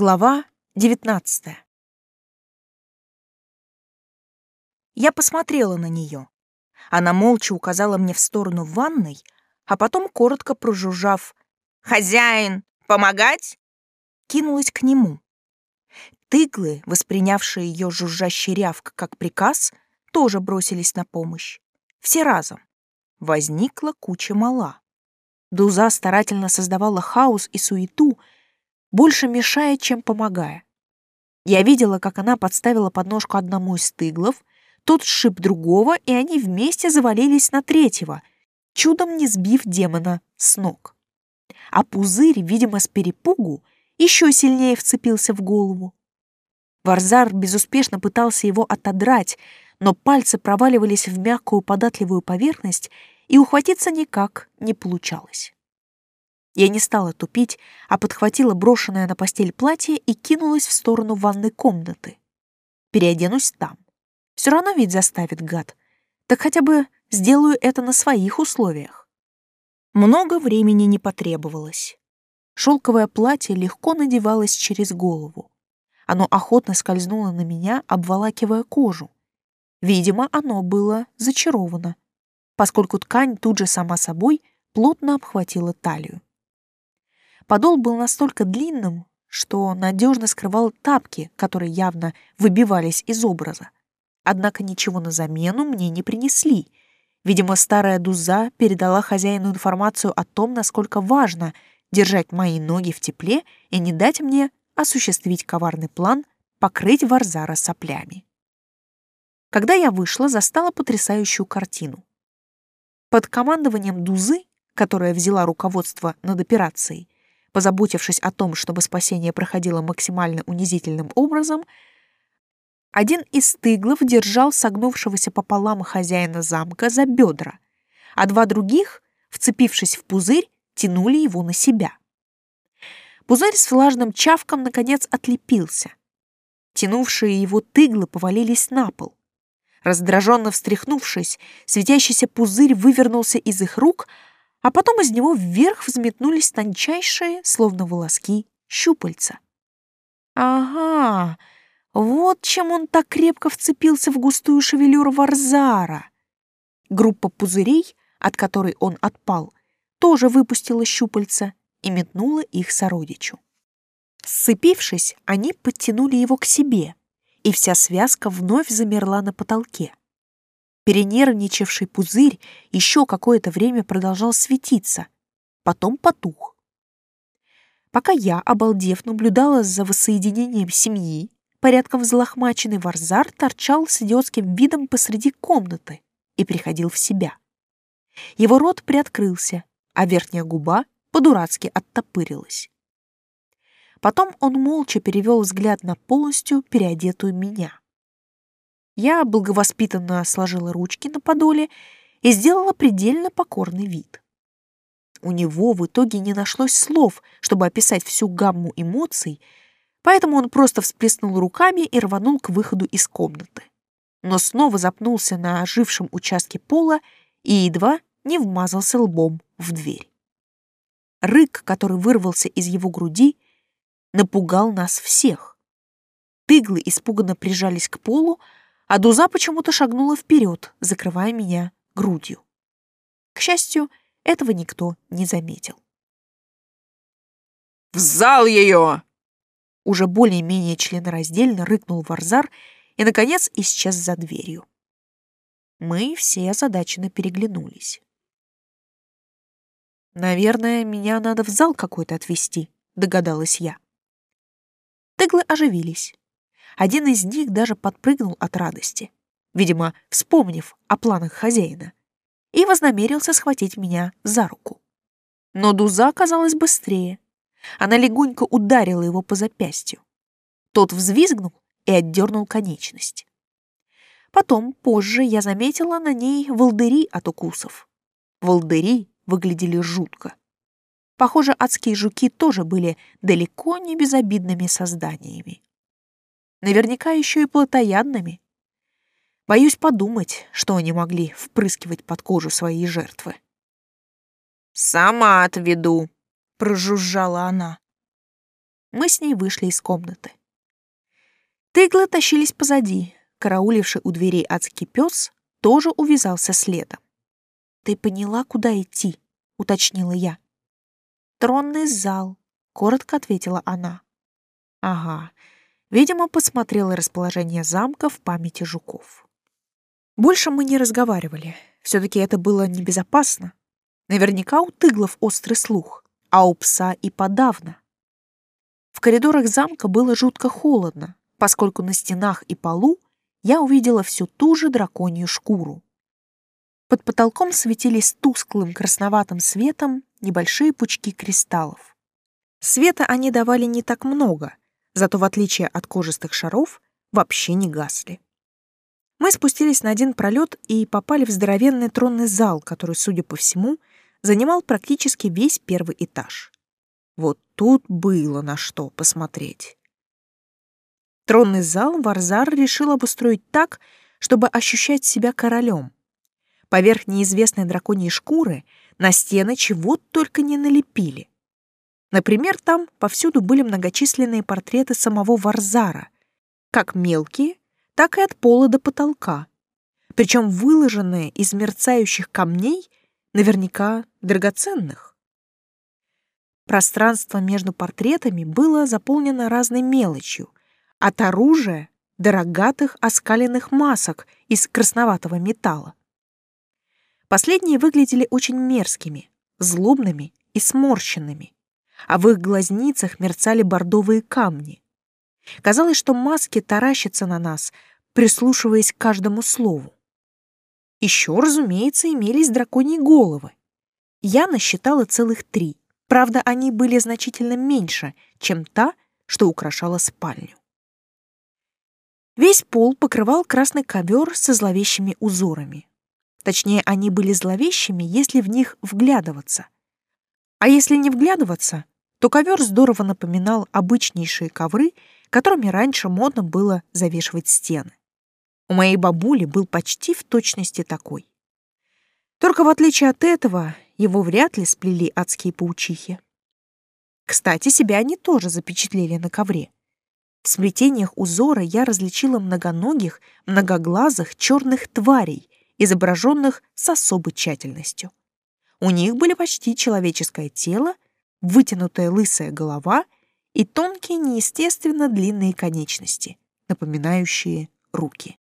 Глава 19 Я посмотрела на нее. Она молча указала мне в сторону ванной, а потом, коротко прожужжав «Хозяин, помогать?» кинулась к нему. Тыглы, воспринявшие ее жужжащий рявк как приказ, тоже бросились на помощь. Все разом. Возникла куча мала. Дуза старательно создавала хаос и суету, больше мешая, чем помогая. Я видела, как она подставила подножку одному из тыглов, тот сшиб другого, и они вместе завалились на третьего, чудом не сбив демона с ног. А пузырь, видимо, с перепугу, еще сильнее вцепился в голову. Варзар безуспешно пытался его отодрать, но пальцы проваливались в мягкую податливую поверхность, и ухватиться никак не получалось. Я не стала тупить, а подхватила брошенное на постель платье и кинулась в сторону ванной комнаты. Переоденусь там. Все равно ведь заставит гад. Так хотя бы сделаю это на своих условиях. Много времени не потребовалось. Шелковое платье легко надевалось через голову. Оно охотно скользнуло на меня, обволакивая кожу. Видимо, оно было зачаровано, поскольку ткань тут же сама собой плотно обхватила талию. Подол был настолько длинным, что надежно скрывал тапки, которые явно выбивались из образа. Однако ничего на замену мне не принесли. Видимо, старая дуза передала хозяину информацию о том, насколько важно держать мои ноги в тепле и не дать мне осуществить коварный план покрыть Варзара соплями. Когда я вышла, застала потрясающую картину. Под командованием Дузы, которая взяла руководство над операцией, позаботившись о том, чтобы спасение проходило максимально унизительным образом, один из тыглов держал согнувшегося пополам хозяина замка за бедра, а два других, вцепившись в пузырь, тянули его на себя. Пузырь с влажным чавком, наконец, отлепился. Тянувшие его тыглы повалились на пол. Раздраженно встряхнувшись, светящийся пузырь вывернулся из их рук, а потом из него вверх взметнулись тончайшие, словно волоски, щупальца. Ага, вот чем он так крепко вцепился в густую шевелюру Варзара. Группа пузырей, от которой он отпал, тоже выпустила щупальца и метнула их сородичу. Сцепившись, они подтянули его к себе, и вся связка вновь замерла на потолке. Перенервничавший пузырь еще какое-то время продолжал светиться, потом потух. Пока я, обалдев, наблюдала за воссоединением семьи, порядком взлохмаченный варзар торчал с идиотским видом посреди комнаты и приходил в себя. Его рот приоткрылся, а верхняя губа по-дурацки оттопырилась. Потом он молча перевел взгляд на полностью переодетую меня. Я благовоспитанно сложила ручки на подоле и сделала предельно покорный вид. У него в итоге не нашлось слов, чтобы описать всю гамму эмоций, поэтому он просто всплеснул руками и рванул к выходу из комнаты. Но снова запнулся на ожившем участке пола и едва не вмазался лбом в дверь. Рык, который вырвался из его груди, напугал нас всех. Тыглы испуганно прижались к полу, а Дуза почему-то шагнула вперед, закрывая меня грудью. К счастью, этого никто не заметил. «В зал ее!» Уже более-менее членораздельно рыкнул Варзар и, наконец, исчез за дверью. Мы все озадаченно переглянулись. «Наверное, меня надо в зал какой-то отвезти», — догадалась я. Тыглы оживились. Один из них даже подпрыгнул от радости, видимо, вспомнив о планах хозяина, и вознамерился схватить меня за руку. Но Дуза оказалась быстрее. Она легонько ударила его по запястью. Тот взвизгнул и отдернул конечность. Потом, позже, я заметила на ней волдыри от укусов. Волдыри выглядели жутко. Похоже, адские жуки тоже были далеко не безобидными созданиями. Наверняка еще и плотоядными. Боюсь подумать, что они могли впрыскивать под кожу своей жертвы. «Сама отведу», — прожужжала она. Мы с ней вышли из комнаты. Тыглы тащились позади. Карауливший у дверей адский пес тоже увязался следом. «Ты поняла, куда идти?» — уточнила я. «Тронный зал», — коротко ответила она. «Ага, видимо, посмотрела расположение замка в памяти жуков». Больше мы не разговаривали. Все-таки это было небезопасно. Наверняка у тыглов острый слух, а у пса и подавно. В коридорах замка было жутко холодно, поскольку на стенах и полу я увидела всю ту же драконью шкуру. Под потолком светились тусклым красноватым светом небольшие пучки кристаллов. Света они давали не так много, зато в отличие от кожистых шаров вообще не гасли. Мы спустились на один пролет и попали в здоровенный тронный зал, который, судя по всему, занимал практически весь первый этаж. Вот тут было на что посмотреть. Тронный зал Варзар решил обустроить так, чтобы ощущать себя королем. Поверх неизвестной драконьей шкуры на стены чего только не налепили. Например, там повсюду были многочисленные портреты самого Варзара, как мелкие, так и от пола до потолка, причем выложенные из мерцающих камней, наверняка драгоценных. Пространство между портретами было заполнено разной мелочью, от оружия до рогатых оскаленных масок из красноватого металла. Последние выглядели очень мерзкими, злобными и сморщенными, а в их глазницах мерцали бордовые камни. Казалось, что маски таращатся на нас, прислушиваясь к каждому слову. Еще, разумеется, имелись драконьи головы. Я насчитала целых три. Правда, они были значительно меньше, чем та, что украшала спальню. Весь пол покрывал красный ковер со зловещими узорами. Точнее, они были зловещими, если в них вглядываться. А если не вглядываться, то ковер здорово напоминал обычнейшие ковры, которыми раньше модно было завешивать стены. У моей бабули был почти в точности такой. Только в отличие от этого, его вряд ли сплели адские паучихи. Кстати, себя они тоже запечатлели на ковре. В сплетениях узора я различила многоногих, многоглазых черных тварей, изображенных с особой тщательностью. У них были почти человеческое тело, вытянутая лысая голова и тонкие неестественно длинные конечности, напоминающие руки.